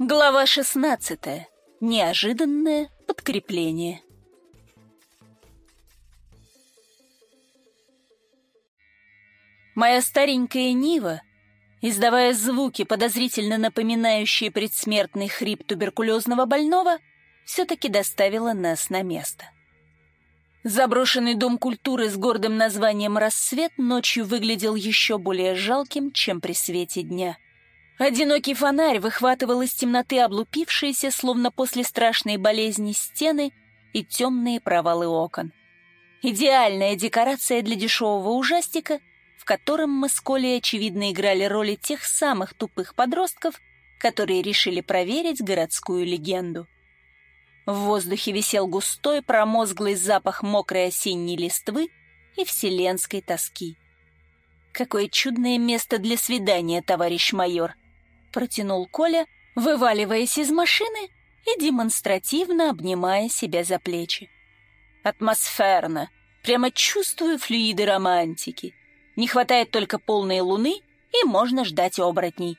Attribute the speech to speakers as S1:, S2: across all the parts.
S1: Глава 16. Неожиданное подкрепление. Моя старенькая Нива, издавая звуки, подозрительно напоминающие предсмертный хрип туберкулезного больного, все-таки доставила нас на место. Заброшенный дом культуры с гордым названием «Рассвет» ночью выглядел еще более жалким, чем при свете дня — Одинокий фонарь выхватывал из темноты облупившиеся, словно после страшной болезни, стены и темные провалы окон. Идеальная декорация для дешевого ужастика, в котором мы с Колей, очевидно, играли роли тех самых тупых подростков, которые решили проверить городскую легенду. В воздухе висел густой, промозглый запах мокрой осенней листвы и вселенской тоски. «Какое чудное место для свидания, товарищ майор!» — протянул Коля, вываливаясь из машины и демонстративно обнимая себя за плечи. «Атмосферно. Прямо чувствую флюиды романтики. Не хватает только полной луны, и можно ждать оборотней».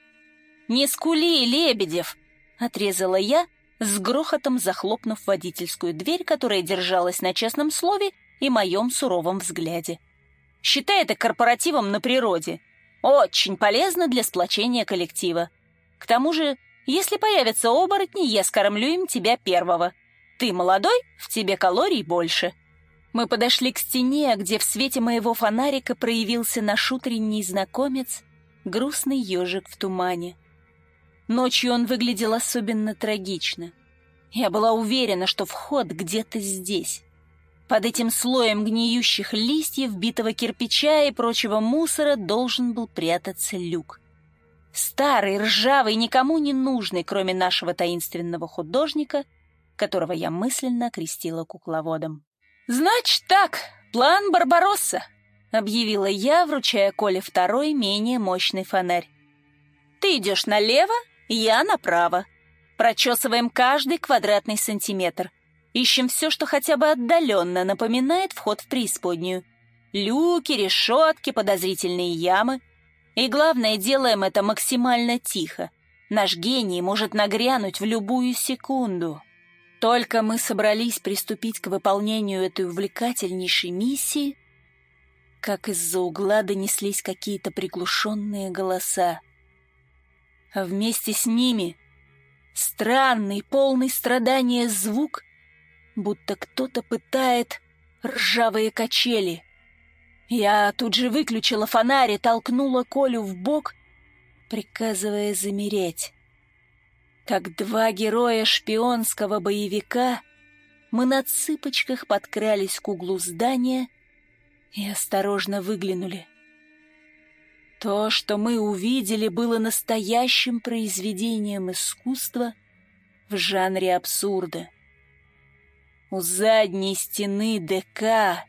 S1: «Не скули, Лебедев!» — отрезала я, с грохотом захлопнув водительскую дверь, которая держалась на честном слове и моем суровом взгляде. «Считай это корпоративом на природе. Очень полезно для сплочения коллектива. К тому же, если появятся оборотни, я скормлю им тебя первого. Ты молодой, в тебе калорий больше. Мы подошли к стене, где в свете моего фонарика проявился наш утренний знакомец, грустный ежик в тумане. Ночью он выглядел особенно трагично. Я была уверена, что вход где-то здесь. Под этим слоем гниющих листьев, битого кирпича и прочего мусора должен был прятаться люк. Старый, ржавый, никому не нужный, кроме нашего таинственного художника, которого я мысленно окрестила кукловодом. «Значит так, план Барбаросса», — объявила я, вручая Коле второй, менее мощный фонарь. «Ты идешь налево, я направо. Прочесываем каждый квадратный сантиметр. Ищем все, что хотя бы отдаленно напоминает вход в преисподнюю. Люки, решетки, подозрительные ямы — и главное, делаем это максимально тихо. Наш гений может нагрянуть в любую секунду. Только мы собрались приступить к выполнению этой увлекательнейшей миссии, как из-за угла донеслись какие-то приглушенные голоса. А вместе с ними странный, полный страдания звук, будто кто-то пытает ржавые качели — я тут же выключила фонарь и толкнула Колю в бок, приказывая замереть. Как два героя шпионского боевика, мы на цыпочках подкрались к углу здания и осторожно выглянули. То, что мы увидели, было настоящим произведением искусства в жанре абсурда. У задней стены ДК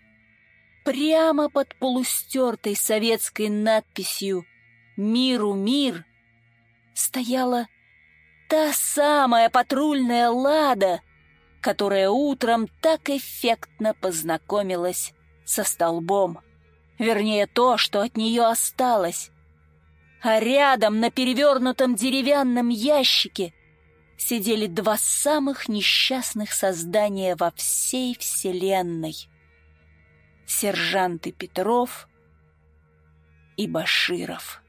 S1: Прямо под полустертой советской надписью «Миру мир» стояла та самая патрульная «Лада», которая утром так эффектно познакомилась со столбом. Вернее, то, что от нее осталось. А рядом на перевернутом деревянном ящике сидели два самых несчастных создания во всей Вселенной сержанты Петров и Баширов.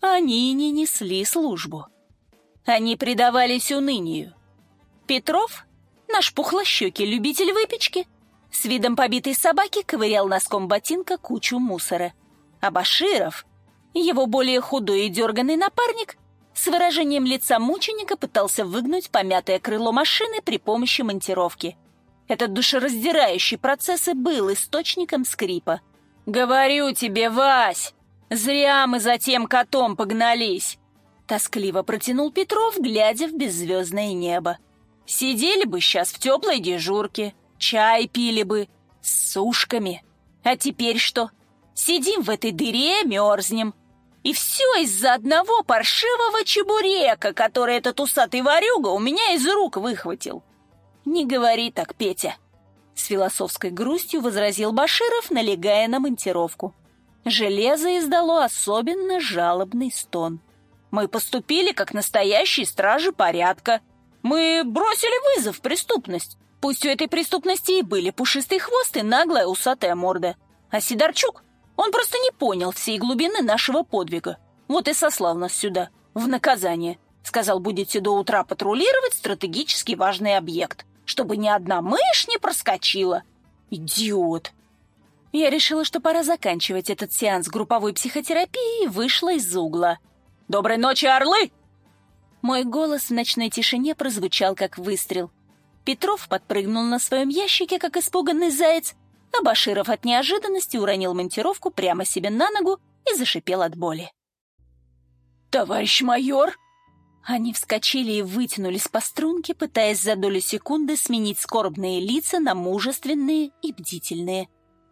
S1: Они не несли службу. Они предавались унынию. Петров, наш пухлощекий любитель выпечки, с видом побитой собаки ковырял носком ботинка кучу мусора. А Баширов, его более худой и дерганный напарник, с выражением лица мученика пытался выгнуть помятое крыло машины при помощи монтировки. Этот душераздирающий процесс и был источником скрипа. «Говорю тебе, Вась, зря мы за тем котом погнались!» Тоскливо протянул Петров, глядя в беззвездное небо. «Сидели бы сейчас в теплой дежурке, чай пили бы, с сушками. А теперь что? Сидим в этой дыре, мерзнем. И все из-за одного паршивого чебурека, который этот усатый ворюга у меня из рук выхватил. «Не говори так, Петя!» С философской грустью возразил Баширов, налегая на монтировку. Железо издало особенно жалобный стон. Мы поступили как настоящие стражи порядка. Мы бросили вызов преступность. Пусть у этой преступности и были пушистый хвост и наглая усатая морда. А Сидорчук, он просто не понял всей глубины нашего подвига. Вот и сослал нас сюда, в наказание. Сказал, будете до утра патрулировать стратегически важный объект, чтобы ни одна мышь не проскочила. Идиот! Я решила, что пора заканчивать этот сеанс групповой психотерапии и вышла из угла. «Доброй ночи, орлы!» Мой голос в ночной тишине прозвучал, как выстрел. Петров подпрыгнул на своем ящике, как испуганный заяц, а Баширов от неожиданности уронил монтировку прямо себе на ногу и зашипел от боли. «Товарищ майор!» Они вскочили и вытянулись по струнке, пытаясь за долю секунды сменить скорбные лица на мужественные и бдительные.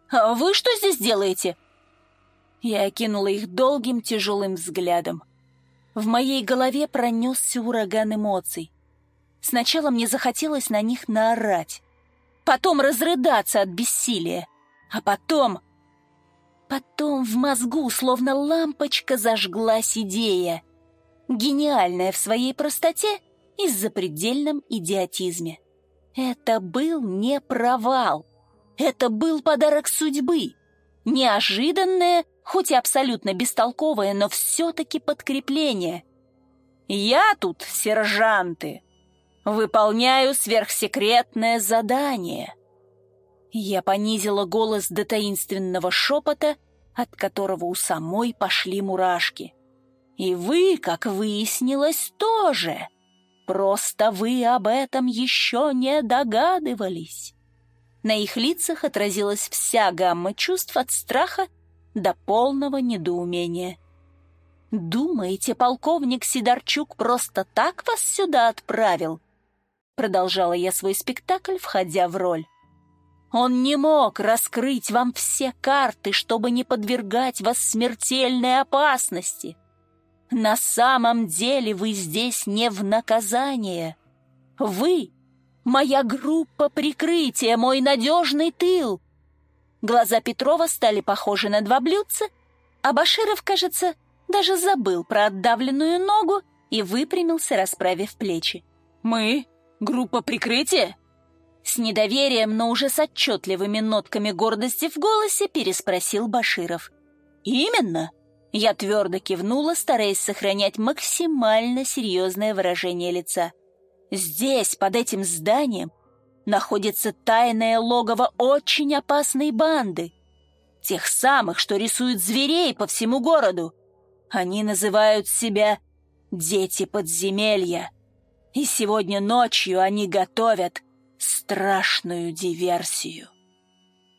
S1: «А вы что здесь делаете?» Я окинула их долгим тяжелым взглядом. В моей голове пронесся ураган эмоций. Сначала мне захотелось на них наорать, потом разрыдаться от бессилия, а потом... Потом в мозгу словно лампочка зажглась идея, гениальная в своей простоте и запредельном идиотизме. Это был не провал, это был подарок судьбы, неожиданное, хоть и абсолютно бестолковое, но все-таки подкрепление. Я тут, сержанты, Выполняю сверхсекретное задание. Я понизила голос до таинственного шепота, от которого у самой пошли мурашки. И вы, как выяснилось, тоже. Просто вы об этом еще не догадывались. На их лицах отразилась вся гамма чувств от страха до полного недоумения. «Думаете, полковник Сидорчук просто так вас сюда отправил?» Продолжала я свой спектакль, входя в роль. Он не мог раскрыть вам все карты, чтобы не подвергать вас смертельной опасности. На самом деле вы здесь не в наказание. Вы — моя группа прикрытия, мой надежный тыл. Глаза Петрова стали похожи на два блюдца, а Баширов, кажется, даже забыл про отдавленную ногу и выпрямился, расправив плечи. «Мы Группа прикрытия?» С недоверием, но уже с отчетливыми нотками гордости в голосе переспросил Баширов. «Именно!» Я твердо кивнула, стараясь сохранять максимально серьезное выражение лица. «Здесь, под этим зданием, находится тайное логово очень опасной банды. Тех самых, что рисуют зверей по всему городу. Они называют себя «Дети подземелья». И сегодня ночью они готовят страшную диверсию.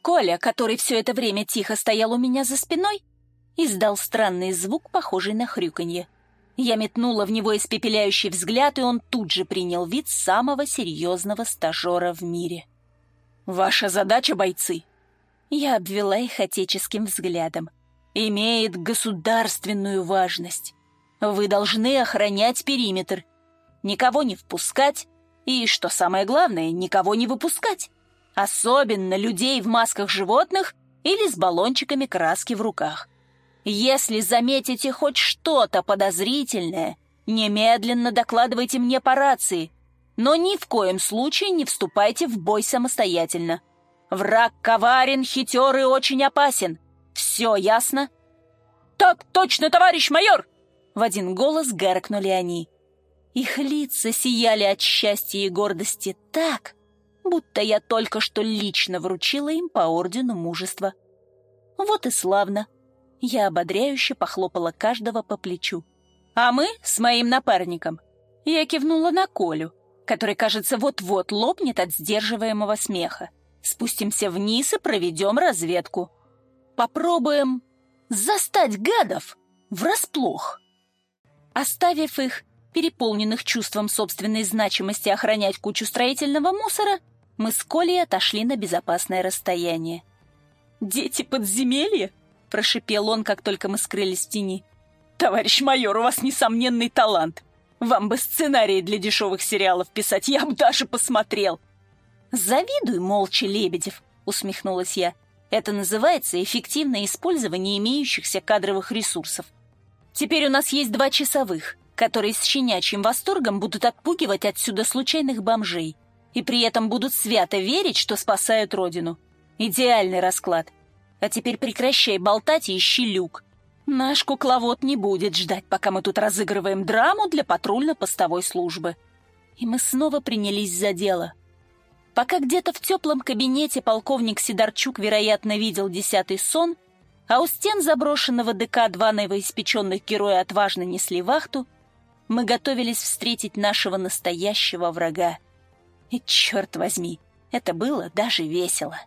S1: Коля, который все это время тихо стоял у меня за спиной, издал странный звук, похожий на хрюканье. Я метнула в него испепеляющий взгляд, и он тут же принял вид самого серьезного стажера в мире. «Ваша задача, бойцы?» Я обвела их отеческим взглядом. «Имеет государственную важность. Вы должны охранять периметр никого не впускать и, что самое главное, никого не выпускать. Особенно людей в масках животных или с баллончиками краски в руках. Если заметите хоть что-то подозрительное, немедленно докладывайте мне по рации, но ни в коем случае не вступайте в бой самостоятельно. Враг коварен, хитер и очень опасен. Все ясно? «Так точно, товарищ майор!» В один голос гаркнули они. Их лица сияли от счастья и гордости так, будто я только что лично вручила им по ордену мужества. Вот и славно. Я ободряюще похлопала каждого по плечу. А мы с моим напарником. Я кивнула на Колю, который, кажется, вот-вот лопнет от сдерживаемого смеха. Спустимся вниз и проведем разведку. Попробуем застать гадов врасплох. Оставив их переполненных чувством собственной значимости охранять кучу строительного мусора, мы с Колей отошли на безопасное расстояние. «Дети подземелья?» — прошипел он, как только мы скрылись в тени. «Товарищ майор, у вас несомненный талант. Вам бы сценарии для дешевых сериалов писать, я бы даже посмотрел». «Завидуй, молча, Лебедев», — усмехнулась я. «Это называется эффективное использование имеющихся кадровых ресурсов. Теперь у нас есть два часовых, которые с щенячьим восторгом будут отпугивать отсюда случайных бомжей и при этом будут свято верить, что спасают родину. Идеальный расклад. А теперь прекращай болтать и ищи люк. Наш кукловод не будет ждать, пока мы тут разыгрываем драму для патрульно-постовой службы. И мы снова принялись за дело. Пока где-то в теплом кабинете полковник Сидорчук, вероятно, видел десятый сон, а у стен заброшенного ДК два новоиспеченных героя отважно несли вахту, мы готовились встретить нашего настоящего врага. И черт возьми, это было даже весело.